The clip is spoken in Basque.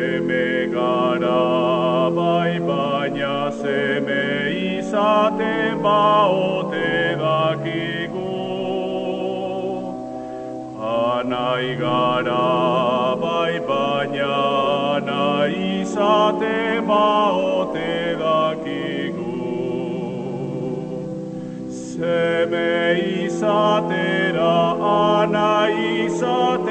seme gara bai baina seme izaten baote dakigu. Anai gara bai baina anai izaten baote dakigu. Seme izatera anai izaten